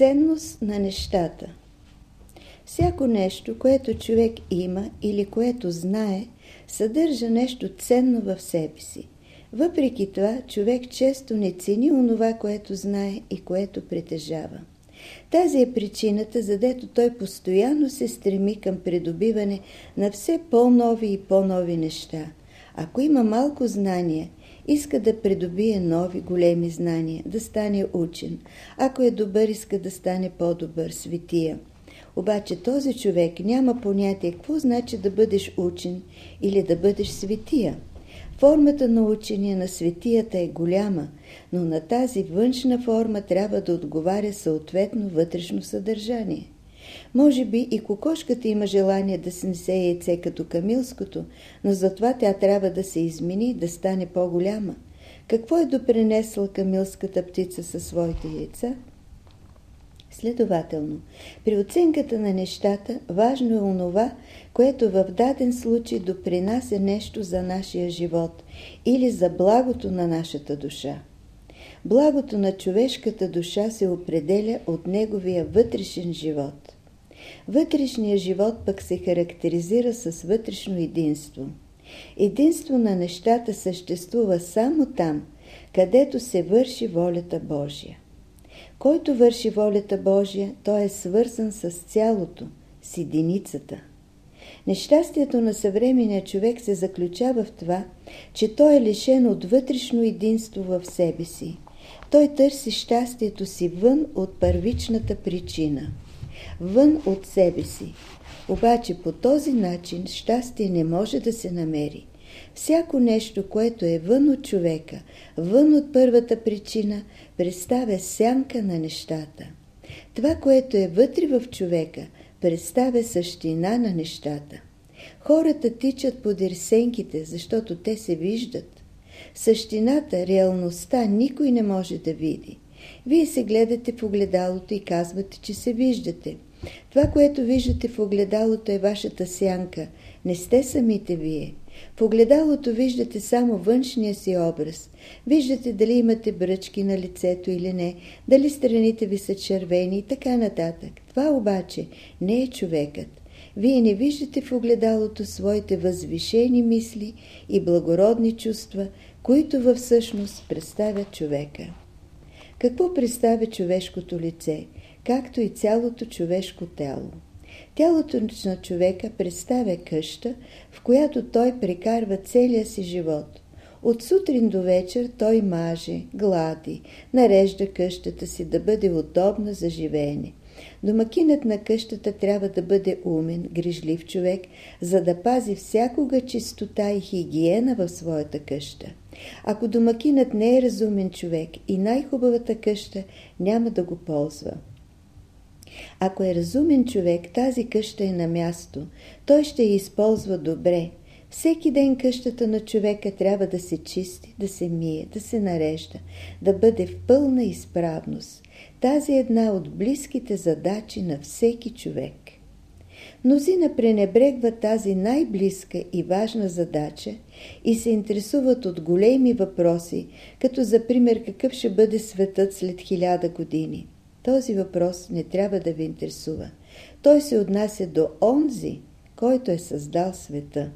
Ценност на нещата Всяко нещо, което човек има или което знае, съдържа нещо ценно в себе си. Въпреки това, човек често не цени онова, което знае и което притежава. Тази е причината, задето той постоянно се стреми към придобиване на все по-нови и по-нови неща. Ако има малко знание, иска да придобие нови големи знания, да стане учен. Ако е добър, иска да стане по-добър, светия. Обаче този човек няма понятие какво значи да бъдеш учен или да бъдеш светия. Формата на учения на светията е голяма, но на тази външна форма трябва да отговаря съответно вътрешно съдържание. Може би и кокошката има желание да се несе яйце като камилското, но затова тя трябва да се измени, да стане по-голяма. Какво е допринесла камилската птица със своите яйца? Следователно, при оценката на нещата важно е онова, което в даден случай допринася нещо за нашия живот или за благото на нашата душа. Благото на човешката душа се определя от неговия вътрешен живот. Вътрешният живот пък се характеризира с вътрешно единство. Единство на нещата съществува само там, където се върши волята Божия. Който върши волята Божия, той е свързан с цялото, с единицата. Нещастието на съвременния човек се заключава в това, че той е лишен от вътрешно единство в себе си. Той търси щастието си вън от първичната причина, вън от себе си. Обаче по този начин щастие не може да се намери. Всяко нещо, което е вън от човека, вън от първата причина, представя сянка на нещата. Това, което е вътре в човека, представя същина на нещата. Хората тичат по дерсенките, защото те се виждат. Същината, реалността никой не може да види. Вие се гледате в огледалото и казвате, че се виждате. Това, което виждате в огледалото е вашата сянка. Не сте самите вие. В огледалото виждате само външния си образ. Виждате дали имате бръчки на лицето или не, дали страните ви са червени и така нататък. Това обаче не е човекът. Вие не виждате в огледалото своите възвишени мисли и благородни чувства, които всъщност представят човека. Какво представя човешкото лице, както и цялото човешко тяло? Тялото на човека представя къща, в която той прекарва целия си живот. От сутрин до вечер той маже, глади, нарежда къщата си да бъде удобна за живеене. Домакинът на къщата трябва да бъде умен, грижлив човек, за да пази всякога чистота и хигиена в своята къща. Ако домакинът не е разумен човек и най-хубавата къща няма да го ползва. Ако е разумен човек, тази къща е на място. Той ще я използва добре. Всеки ден къщата на човека трябва да се чисти, да се мие, да се нарежда, да бъде в пълна изправност. Тази е една от близките задачи на всеки човек. Мнозина пренебрегват тази най-близка и важна задача и се интересуват от големи въпроси, като за пример какъв ще бъде светът след хиляда години – този въпрос не трябва да ви интересува. Той се отнася до онзи, който е създал света.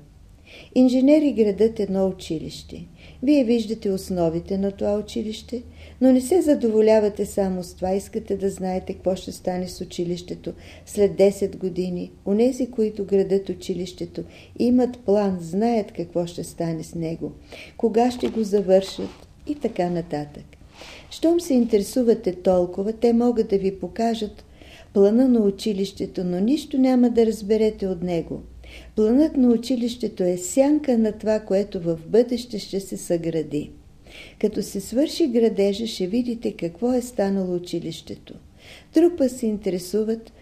Инженери градат едно училище. Вие виждате основите на това училище, но не се задоволявате само с това, искате да знаете какво ще стане с училището след 10 години. Онези, които градат училището, имат план, знаят какво ще стане с него, кога ще го завършат и така нататък. Щом се интересувате толкова, те могат да ви покажат плана на училището, но нищо няма да разберете от него. Планът на училището е сянка на това, което в бъдеще ще се съгради. Като се свърши градежа, ще видите какво е станало училището. Път се интересуват,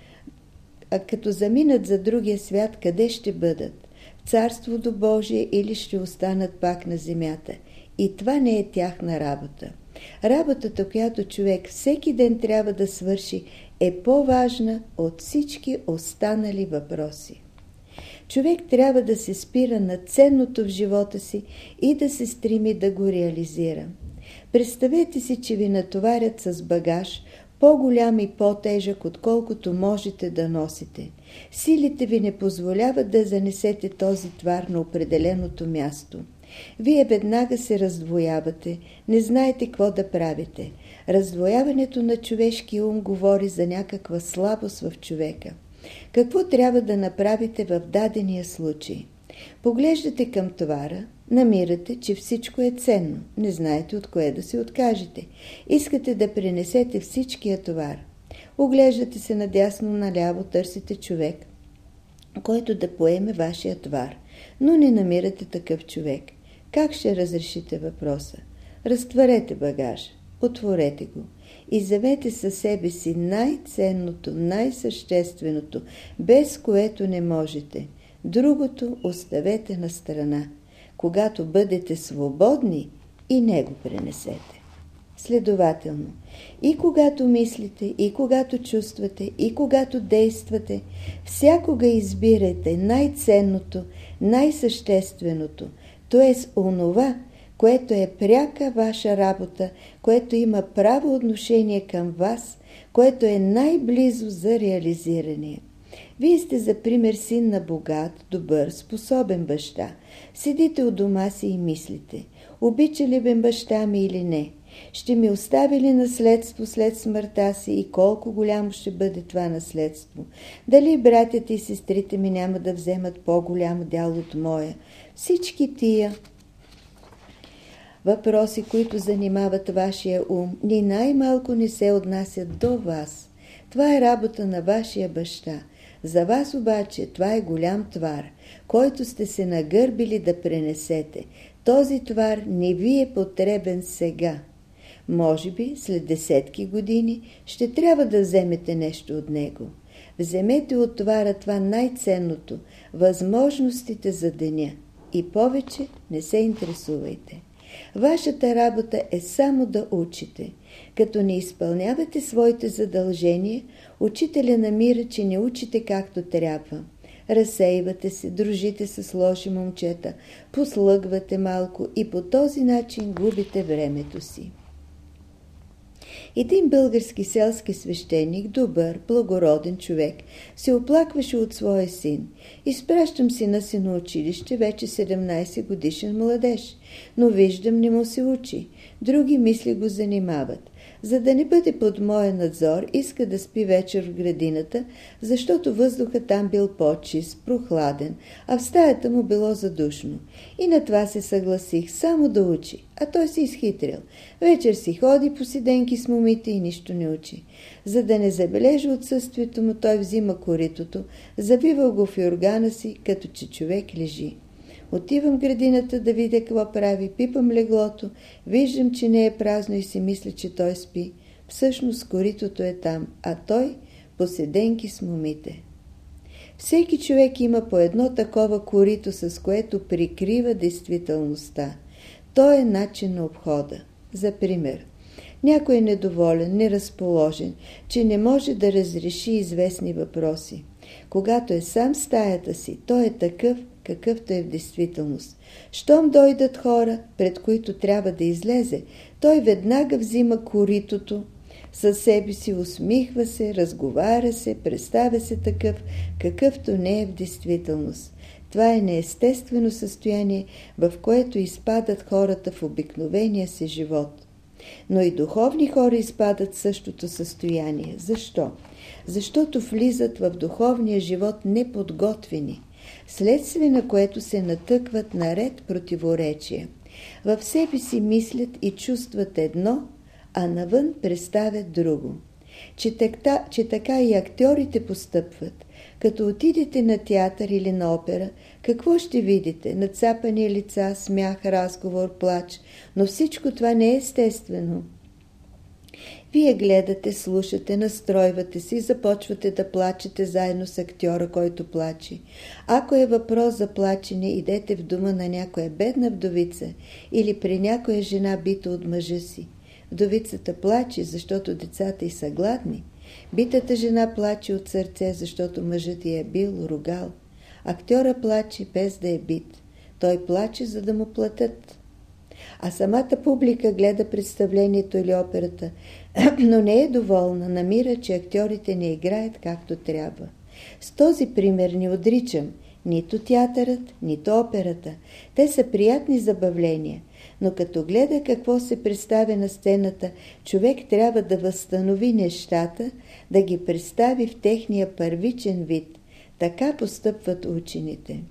а като заминат за другия свят, къде ще бъдат? В Царството Божие или ще останат пак на земята? И това не е тяхна работа. Работата, която човек всеки ден трябва да свърши, е по-важна от всички останали въпроси. Човек трябва да се спира на ценното в живота си и да се стреми да го реализира. Представете си, че ви натоварят с багаж, по-голям и по-тежък, отколкото можете да носите. Силите ви не позволяват да занесете този твар на определеното място. Вие веднага се раздвоявате, не знаете какво да правите. Раздвояването на човешки ум говори за някаква слабост в човека. Какво трябва да направите в дадения случай? Поглеждате към товара, намирате, че всичко е ценно, не знаете от кое да се откажете. Искате да пренесете всичкия товар. Оглеждате се надясно-наляво, търсите човек, който да поеме вашия товар, но не намирате такъв човек. Как ще разрешите въпроса? Разтварете багажа, отворете го и вземете със себе си най-ценното, най-същественото, без което не можете. Другото оставете на страна. Когато бъдете свободни, и него пренесете. Следователно, и когато мислите, и когато чувствате, и когато действате, всякога избирайте най-ценното, най-същественото, т.е. онова, което е пряка ваша работа, което има право отношение към вас, което е най-близо за реализиране. Вие сте за пример син на богат, добър, способен баща. Седите у дома си и мислите. Обича ли бе баща ми или не? Ще ми остави ли наследство след смъртта си и колко голямо ще бъде това наследство? Дали братята и сестрите ми няма да вземат по-голям дял от моя? Всички тия въпроси, които занимават вашия ум, ни най-малко не се отнасят до вас. Това е работа на вашия баща. За вас обаче това е голям твар, който сте се нагърбили да пренесете. Този твар не ви е потребен сега. Може би след десетки години ще трябва да вземете нещо от него. Вземете от твара това най-ценното, възможностите за деня и повече не се интересувайте. Вашата работа е само да учите. Като не изпълнявате своите задължения, учителя намира, че не учите както трябва. Разсейвате се, дружите с лоши момчета, послъгвате малко и по този начин губите времето си. Един български селски свещеник, добър, благороден човек, се оплакваше от своя син. Изпращам сина си на училище, вече 17 годишен младеж, но виждам не му се учи. Други мисли го занимават. За да не бъде под моя надзор, иска да спи вечер в градината, защото въздухът там бил по-чист, прохладен, а в стаята му било задушно. И на това се съгласих, само да учи, а той си изхитрил. Вечер си ходи по сиденки с момите и нищо не учи. За да не забележи отсъствието му, той взима коритото, завива го в юргана си, като че човек лежи. Отивам в градината да видя какво прави, пипам леглото, виждам, че не е празно и си мисля, че той спи. Всъщност коритото е там, а той поседенки с момите. Всеки човек има по едно такова корито, с което прикрива действителността. То е начин на обхода. За пример, някой е недоволен, неразположен, че не може да разреши известни въпроси. Когато е сам стаята си, той е такъв, какъвто е в действителност. Щом дойдат хора, пред които трябва да излезе, той веднага взима коритото, със себе си усмихва се, разговаря се, представя се такъв, какъвто не е в действителност. Това е неестествено състояние, в което изпадат хората в обикновения си живот. Но и духовни хора изпадат в същото състояние. Защо? Защото влизат в духовния живот неподготвени – следствие на което се натъкват наред противоречия. В себе си мислят и чувстват едно, а навън представят друго. Че така, че така и актьорите постъпват. Като отидете на театър или на опера, какво ще видите? Нацапани лица, смях, разговор, плач. Но всичко това не е естествено. Вие гледате, слушате, настройвате се и започвате да плачете заедно с актьора, който плаче. Ако е въпрос за плачене, идете в дома на някоя бедна вдовица или при някоя жена бита от мъжа си. Вдовицата плаче, защото децата й са гладни. Битата жена плаче от сърце, защото мъжът й е бил, ругал. Актьора плаче без да е бит. Той плаче, за да му платят. А самата публика гледа представлението или операта, но не е доволна, намира, че актьорите не играят както трябва. С този пример не отричам нито театърът, нито операта. Те са приятни забавления, но като гледа какво се представя на сцената, човек трябва да възстанови нещата, да ги представи в техния първичен вид. Така постъпват учените.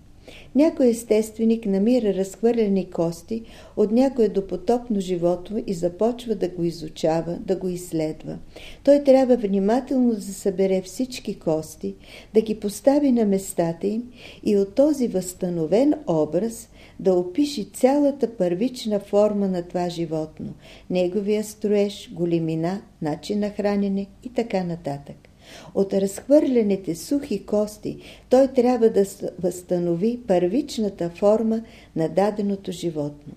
Някой естественик намира разхвърляни кости от някое допотопно животно и започва да го изучава, да го изследва. Той трябва внимателно да събере всички кости, да ги постави на местата им и от този възстановен образ да опиши цялата първична форма на това животно, неговия строеж, големина, начин на хранене и така нататък. От разхвърлените сухи кости той трябва да възстанови първичната форма на даденото животно.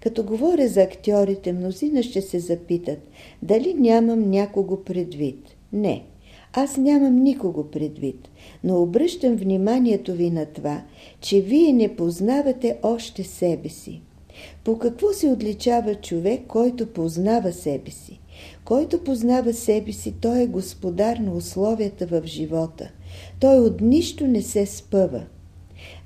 Като говоря за актьорите, мнозина ще се запитат, дали нямам някого предвид. Не, аз нямам никого предвид, но обръщам вниманието ви на това, че вие не познавате още себе си. По какво се отличава човек, който познава себе си? Който познава себе си, той е господар на условията в живота. Той от нищо не се спъва.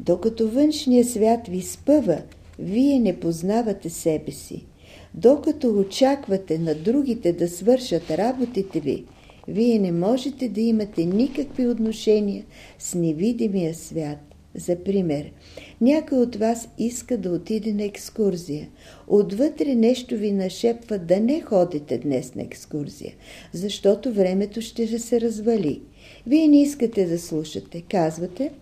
Докато външния свят ви спъва, вие не познавате себе си. Докато очаквате на другите да свършат работите ви, вие не можете да имате никакви отношения с невидимия свят. За пример, някой от вас иска да отиде на екскурзия. Отвътре нещо ви нашепва да не ходите днес на екскурзия, защото времето ще се развали. Вие не искате да слушате. Казвате,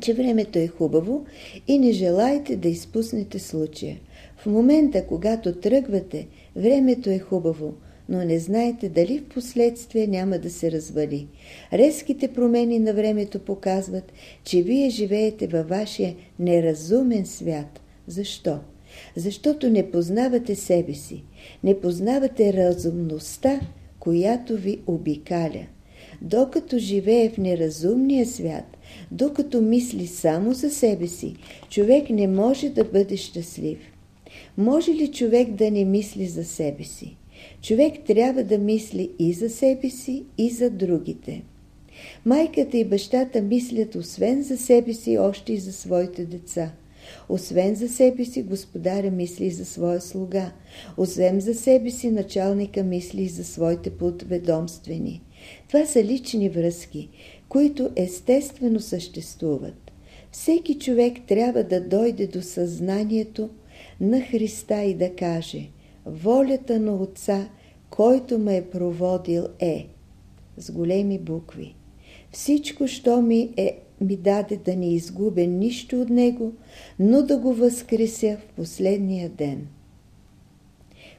че времето е хубаво и не желаете да изпуснете случая. В момента, когато тръгвате, времето е хубаво – но не знаете дали в последствие няма да се развали. Резките промени на времето показват, че вие живеете във вашия неразумен свят. Защо? Защото не познавате себе си, не познавате разумността, която ви обикаля. Докато живее в неразумния свят, докато мисли само за себе си, човек не може да бъде щастлив. Може ли човек да не мисли за себе си? Човек трябва да мисли и за себе си, и за другите. Майката и бащата мислят освен за себе си, още и за своите деца. Освен за себе си, господаря мисли и за своя слуга. Освен за себе си, началника мисли и за своите подведомствени. Това са лични връзки, които естествено съществуват. Всеки човек трябва да дойде до съзнанието на Христа и да каже – волята на Отца, който ме е проводил е с големи букви. Всичко, що ми е ми даде да не изгубя нищо от него, но да го възкреся в последния ден.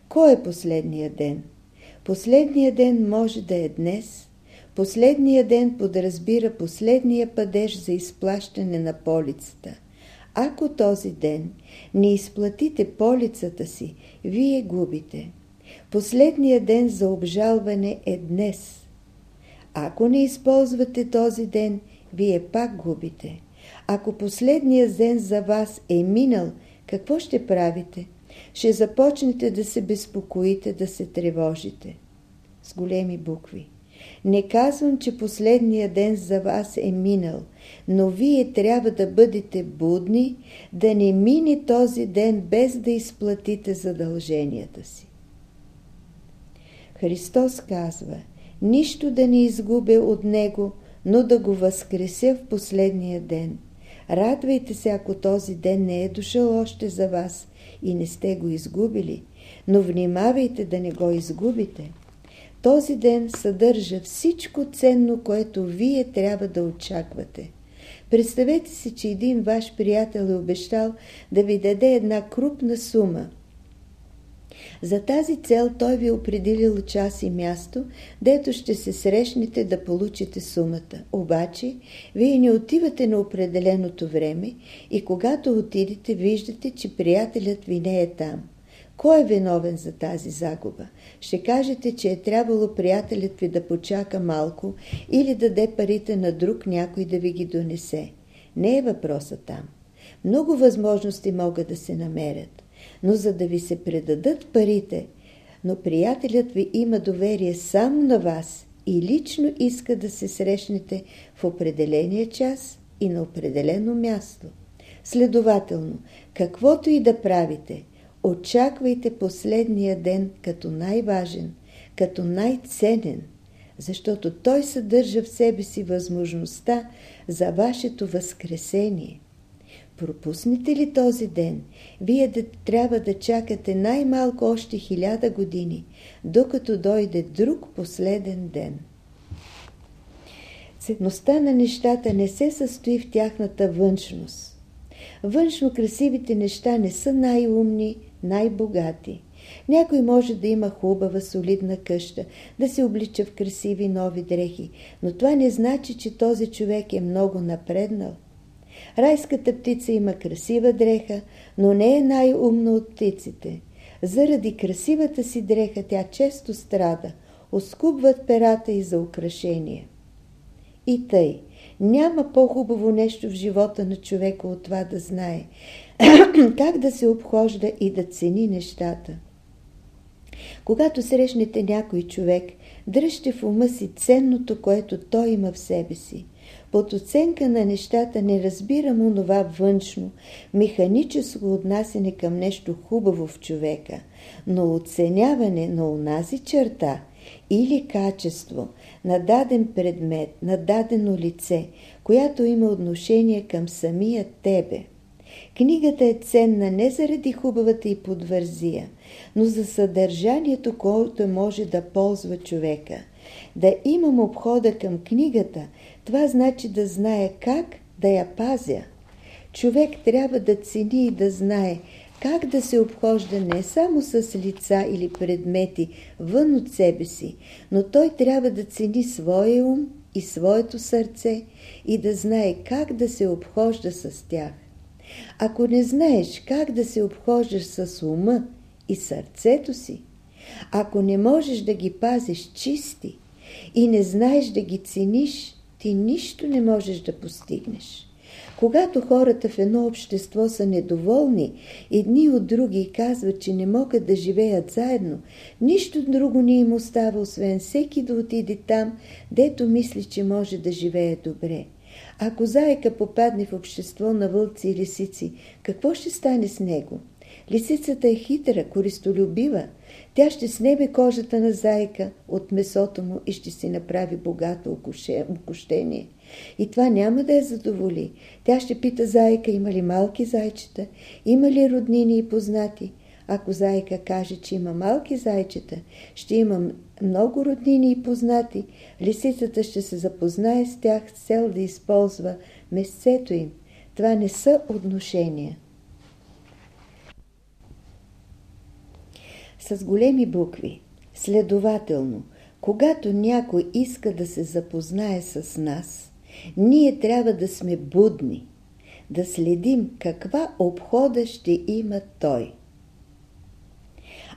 Кой е последния ден? Последния ден може да е днес. Последния ден подразбира последния падеж за изплащане на полицата. Ако този ден не изплатите полицата си, вие губите. Последният ден за обжалване е днес. Ако не използвате този ден, вие пак губите. Ако последният ден за вас е минал, какво ще правите? Ще започнете да се безпокоите, да се тревожите. С големи букви. Не казвам, че последният ден за вас е минал, но вие трябва да бъдете будни, да не мине този ден без да изплатите задълженията си. Христос казва, нищо да не изгубя от Него, но да го възкреся в последния ден. Радвайте се, ако този ден не е дошъл още за вас и не сте го изгубили, но внимавайте да не го изгубите. Този ден съдържа всичко ценно, което вие трябва да очаквате. Представете си, че един ваш приятел е обещал да ви даде една крупна сума. За тази цел той ви е определил час и място, дето ще се срещнете да получите сумата. Обаче, вие не отивате на определеното време и когато отидете, виждате, че приятелят ви не е там. Кой е виновен за тази загуба? Ще кажете, че е трябвало приятелят ви да почака малко или да даде парите на друг някой да ви ги донесе. Не е въпроса там. Много възможности могат да се намерят. Но за да ви се предадат парите, но приятелят ви има доверие само на вас и лично иска да се срещнете в определения час и на определено място. Следователно, каквото и да правите, очаквайте последния ден като най-важен, като най-ценен, защото той съдържа в себе си възможността за вашето възкресение. Пропуснете ли този ден, вие да трябва да чакате най-малко още хиляда години, докато дойде друг последен ден. Ценността на нещата не се състои в тяхната външност. Външно красивите неща не са най-умни, най-богати. Някой може да има хубава, солидна къща, да се облича в красиви нови дрехи, но това не значи, че този човек е много напреднал. Райската птица има красива дреха, но не е най-умна от птиците. Заради красивата си дреха тя често страда, оскубват перата и за украшение. И тъй, няма по-хубаво нещо в живота на човека от това да знае как да се обхожда и да цени нещата. Когато срещнете някой човек, дръжте в ума си ценното, което той има в себе си. Под оценка на нещата не разбирам онова външно, механическо отнасяне към нещо хубаво в човека, но оценяване на онази черта или качество на даден предмет, на дадено лице, която има отношение към самия тебе. Книгата е ценна не заради хубавата и подвързия, но за съдържанието, което може да ползва човека. Да имам обхода към книгата, това значи да знае как да я пазя. Човек трябва да цени и да знае как да се обхожда не само с лица или предмети вън от себе си, но той трябва да цени своя ум и своето сърце и да знае как да се обхожда с тях. Ако не знаеш как да се обхождаш с ума и сърцето си, ако не можеш да ги пазиш чисти и не знаеш да ги цениш, ти нищо не можеш да постигнеш. Когато хората в едно общество са недоволни, едни от други казват, че не могат да живеят заедно, нищо друго не им остава, освен всеки да отиде там, дето мисли, че може да живее добре. Ако заека попадне в общество на вълци и лисици, какво ще стане с него? Лисицата е хитра, користолюбива. Тя ще снеме кожата на зайка от месото му и ще си направи богато окощение. И това няма да я задоволи. Тя ще пита зайка, има ли малки зайчета, има ли роднини и познати. Ако зайка каже, че има малки зайчета, ще има много роднини и познати, лисицата ще се запознае с тях с цел да използва месцето им. Това не са отношения. С големи букви. Следователно, когато някой иска да се запознае с нас, ние трябва да сме будни, да следим каква обхода ще има той.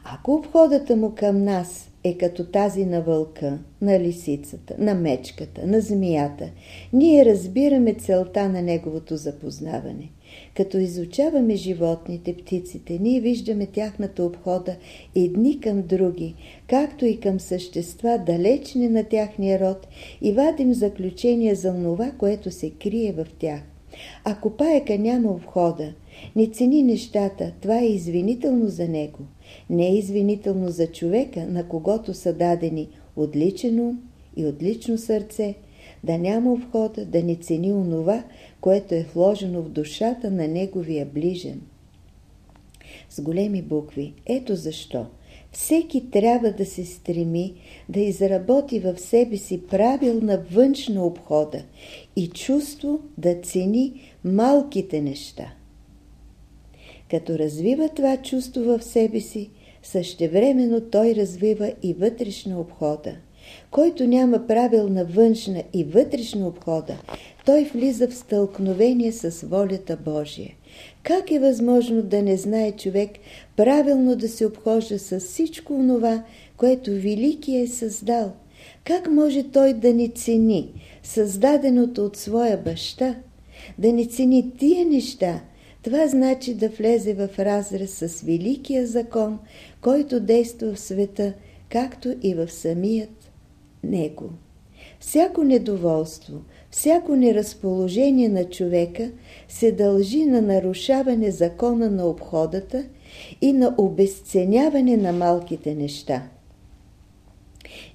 Ако обходата му към нас е като тази на вълка, на лисицата, на мечката, на змията, ние разбираме целта на неговото запознаване. Като изучаваме животните, птиците, ние виждаме тяхната обхода едни към други, както и към същества далечни на тяхния род и вадим заключения за това, което се крие в тях. Ако паека няма обхода, не цени нещата, това е извинително за него. Не е извинително за човека, на когото са дадени отличен ум и отлично сърце, да няма обхода, да не цени онова, което е вложено в душата на неговия ближен. С големи букви. Ето защо. Всеки трябва да се стреми да изработи в себе си правилна външна обхода и чувство да цени малките неща. Като развива това чувство в себе си, същевременно той развива и вътрешна обхода. Който няма правилна външна и вътрешна обхода, той влиза в стълкновение с волята Божия. Как е възможно да не знае човек правилно да се обхожда с всичко това, което Велики е създал? Как може той да не цени създаденото от своя баща? Да не цени тия неща, Това значи да влезе в разрез с великия закон, който действа в света, както и в самият него. Всяко недоволство, всяко неразположение на човека се дължи на нарушаване закона на обходата и на обесценяване на малките неща.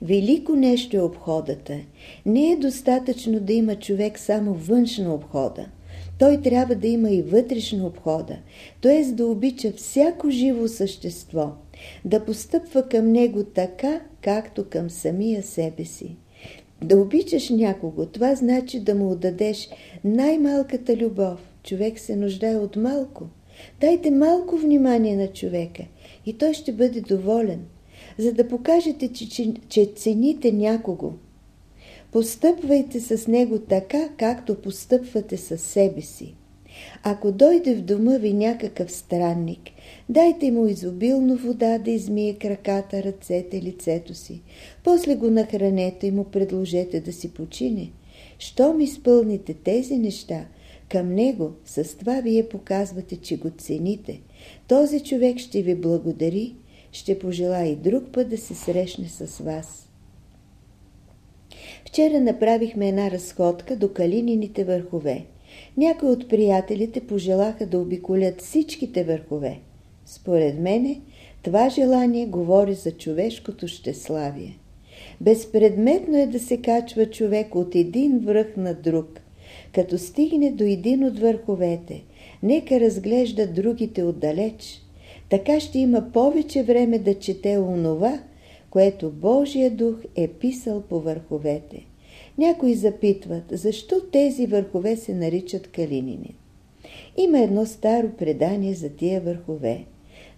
Велико нещо е обходата. Не е достатъчно да има човек само външна обхода. Той трябва да има и вътрешна обхода, т.е. да обича всяко живо същество, да постъпва към него така, както към самия себе си. Да обичаш някого, това значи да му отдадеш най-малката любов. Човек се нуждае от малко. Дайте малко внимание на човека и той ще бъде доволен, за да покажете, че, че, че цените някого. Постъпвайте с него така, както постъпвате с себе си. Ако дойде в дома ви някакъв странник, дайте му изобилно вода да измие краката, ръцете, лицето си. После го нахранете и му предложете да си почине. Щом изпълните тези неща, към него с това вие показвате, че го цените. Този човек ще ви благодари, ще пожела и друг път да се срещне с вас. Вчера направихме една разходка до калинините върхове. Някои от приятелите пожелаха да обиколят всичките върхове. Според мене, това желание говори за човешкото щеславие. Безпредметно е да се качва човек от един връх на друг. Като стигне до един от върховете, нека разглежда другите отдалеч. Така ще има повече време да чете онова, което Божия дух е писал по върховете. Някои запитват, защо тези върхове се наричат калинини. Има едно старо предание за тия върхове.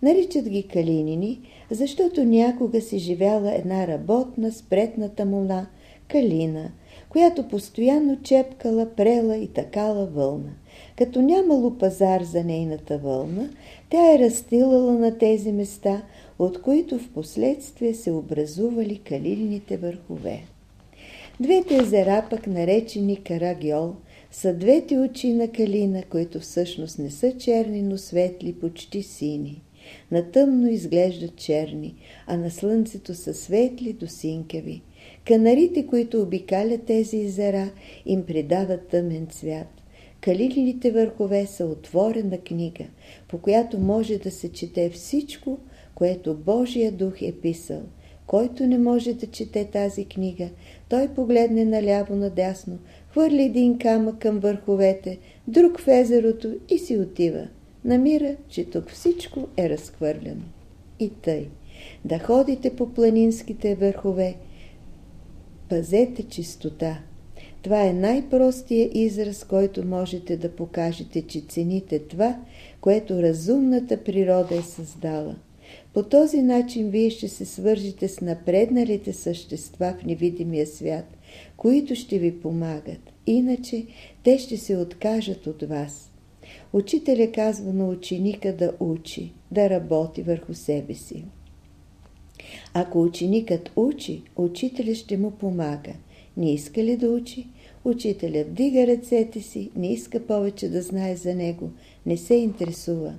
Наричат ги калинини, защото някога си живяла една работна спретната мула, калина, която постоянно чепкала, прела и такала вълна. Като нямало пазар за нейната вълна, тя е разстилала на тези места, от които в последствие се образували калинните върхове. Двете езера, пък наречени Карагьол, са двете очи на калина, които всъщност не са черни, но светли, почти сини. На тъмно изглеждат черни, а на слънцето са светли до синкави. Канарите, които обикалят тези езера, им придават тъмен цвят. Калилините върхове са отворена книга, по която може да се чете всичко, което Божия дух е писал. Който не може да чете тази книга, той погледне наляво надясно, хвърли един камък към върховете, друг в езерото и си отива. Намира, че тук всичко е разхвърляно. И тъй. Да ходите по планинските върхове, пазете чистота. Това е най-простия израз, който можете да покажете, че цените това, което разумната природа е създала. По този начин вие ще се свържите с напредналите същества в невидимия свят, които ще ви помагат. Иначе те ще се откажат от вас. Учителя казва на ученика да учи, да работи върху себе си. Ако ученикът учи, учителя ще му помага. Не иска ли да учи? Учителя вдига ръцете си, не иска повече да знае за него, не се интересува.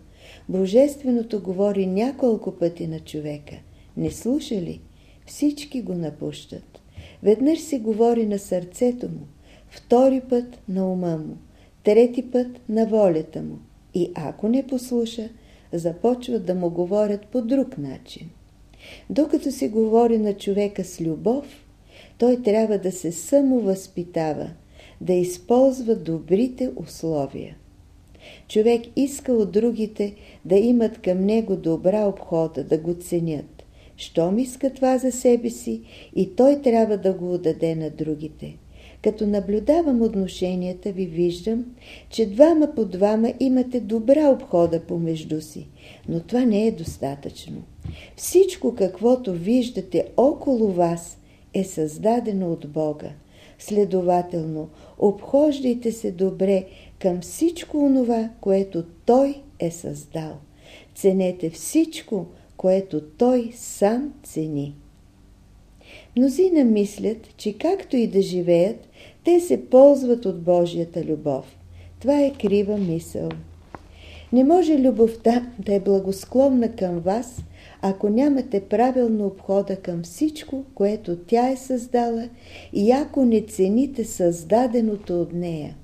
Божественото говори няколко пъти на човека. Не слуша ли? Всички го напущат. Веднъж се говори на сърцето му, втори път на ума му, трети път на волята му. И ако не послуша, започват да му говорят по друг начин. Докато се говори на човека с любов, той трябва да се самовъзпитава, да използва добрите условия. Човек иска от другите да имат към него добра обхода, да го ценят. Щом иска това за себе си, и той трябва да го отдаде на другите. Като наблюдавам отношенията ви, виждам, че двама по двама имате добра обхода помежду си, но това не е достатъчно. Всичко, каквото виждате около вас, е създадено от Бога. Следователно, обхождайте се добре към всичко онова, което Той е създал. Ценете всичко, което Той сам цени. Мнозина мислят, че както и да живеят, те се ползват от Божията любов. Това е крива мисъл. Не може любовта да е благосклонна към вас, ако нямате правилно обхода към всичко, което тя е създала и ако не цените създаденото от нея.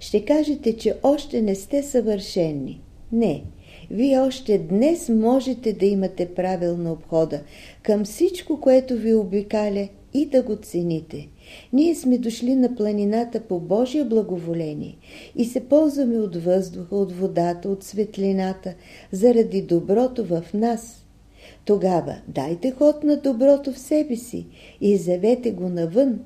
Ще кажете, че още не сте съвършени. Не, вие още днес можете да имате правилна обхода към всичко, което ви обикаля и да го цените. Ние сме дошли на планината по Божие благоволение и се ползваме от въздуха, от водата, от светлината, заради доброто в нас. Тогава дайте ход на доброто в себе си и завете го навън.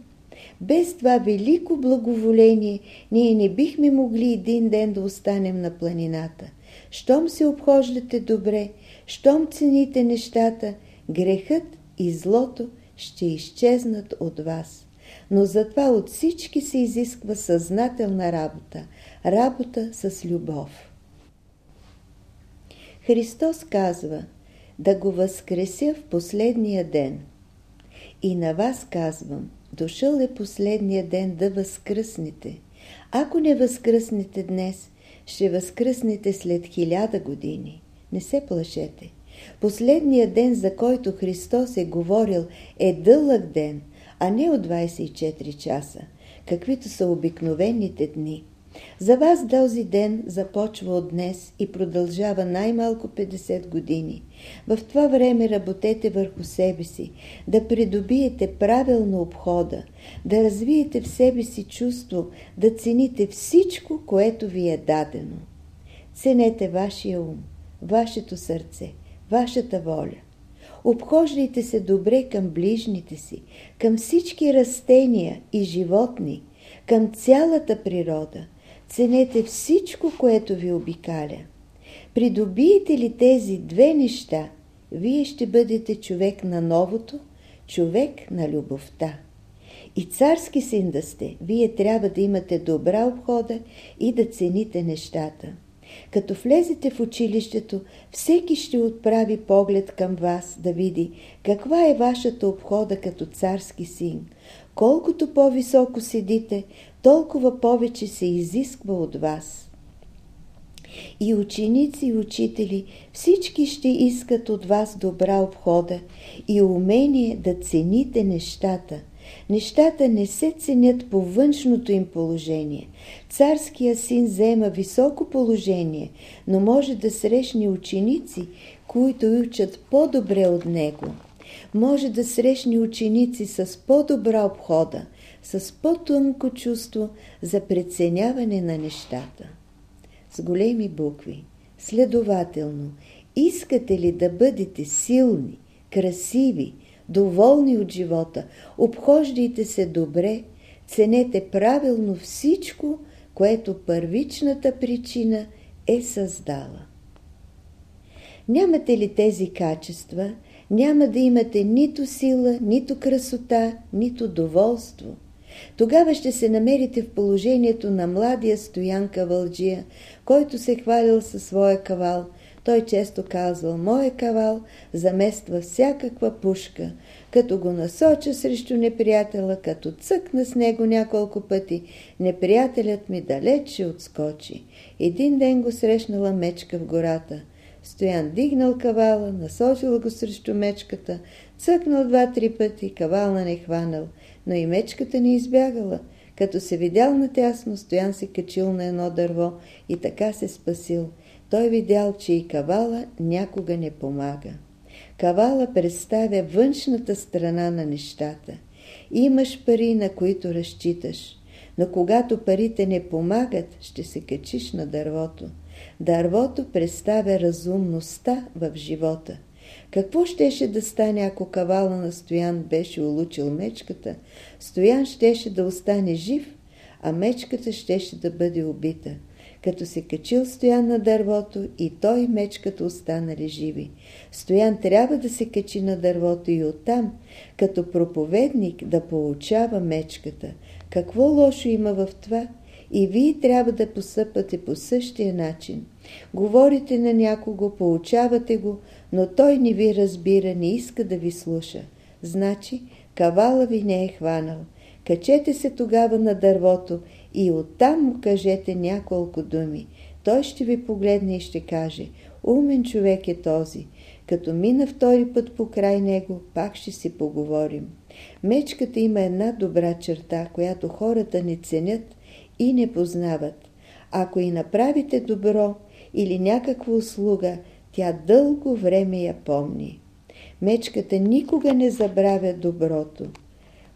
Без това велико благоволение ние не бихме могли един ден да останем на планината. Щом се обхождате добре, щом цените нещата, грехът и злото ще изчезнат от вас. Но затова от всички се изисква съзнателна работа, работа с любов. Христос казва да го възкреся в последния ден. И на вас казвам, дошъл е последния ден да възкръснете. Ако не възкръснете днес, ще възкръснете след хиляда години. Не се плашете. Последният ден, за който Христос е говорил, е дълъг ден, а не от 24 часа, каквито са обикновените дни. За вас този ден започва от днес и продължава най-малко 50 години. В това време работете върху себе си, да придобиете правилно обхода, да развиете в себе си чувство, да цените всичко, което ви е дадено. Ценете вашия ум, вашето сърце, вашата воля. Обхождайте се добре към ближните си, към всички растения и животни, към цялата природа. Ценете всичко, което ви обикаля. Придобиете ли тези две неща, вие ще бъдете човек на новото, човек на любовта. И царски син да сте, вие трябва да имате добра обхода и да цените нещата. Като влезете в училището, всеки ще отправи поглед към вас да види каква е вашата обхода като царски син. Колкото по-високо седите, толкова повече се изисква от вас. И ученици и учители всички ще искат от вас добра обхода и умение да цените нещата – Нещата не се ценят по външното им положение. Царския син взема високо положение, но може да срещне ученици, които учат по-добре от него. Може да срещне ученици с по-добра обхода, с по-тънко чувство за преценяване на нещата. С големи букви. Следователно, искате ли да бъдете силни, красиви, доволни от живота, обхождайте се добре, ценете правилно всичко, което първичната причина е създала. Нямате ли тези качества, няма да имате нито сила, нито красота, нито доволство. Тогава ще се намерите в положението на младия стоян кавалджия, който се хвалил със своя кавал – той често казвал, моя кавал замества всякаква пушка, като го насоча срещу неприятела, като цъкна с него няколко пъти, неприятелят ми далеч ще отскочи. Един ден го срещнала мечка в гората. Стоян дигнал кавала, насочил го срещу мечката, цъкнал два-три пъти, кавала не хванал, но и мечката не избягала. Като се видял на тясно, Стоян се качил на едно дърво и така се спасил – той видял, че и кавала някога не помага. Кавала представя външната страна на нещата. Имаш пари, на които разчиташ, но когато парите не помагат, ще се качиш на дървото. Дървото представя разумността в живота. Какво щеше да стане, ако кавала на Стоян беше улучил мечката? Стоян щеше да остане жив, а мечката щеше да бъде убита като се качил Стоян на дървото и той мечката останали живи. Стоян трябва да се качи на дървото и оттам, като проповедник да получава мечката. Какво лошо има в това? И вие трябва да посъпате по същия начин. Говорите на някого, получавате го, но той не ви разбира, не иска да ви слуша. Значи, кавала ви не е хванал. Качете се тогава на дървото и оттам му кажете няколко думи. той ще ви погледне и ще каже «Умен човек е този». Като мина втори път по край него, пак ще си поговорим. Мечката има една добра черта, която хората не ценят и не познават. Ако и направите добро или някаква услуга, тя дълго време я помни. Мечката никога не забравя доброто,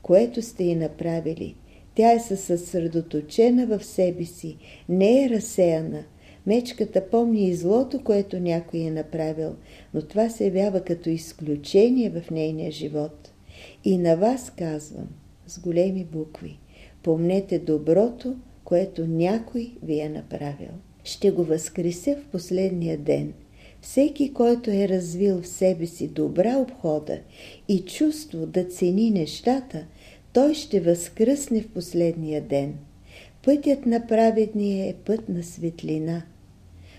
което сте и направили. Тя е съсредоточена в себе си, не е разсеяна. Мечката помни и злото, което някой е направил, но това се явява като изключение в нейния живот. И на вас казвам, с големи букви, помнете доброто, което някой ви е направил. Ще го възкреся в последния ден. Всеки, който е развил в себе си добра обхода и чувство да цени нещата, той ще възкръсне в последния ден. Пътят на праведния е път на светлина.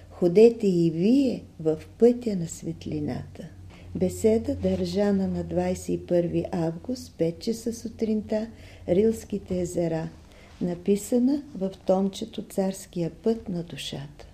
Ходете и вие в пътя на светлината. Беседа държана на 21 август, 5 часа сутринта, Рилските езера, написана в томчето Царския път на душата.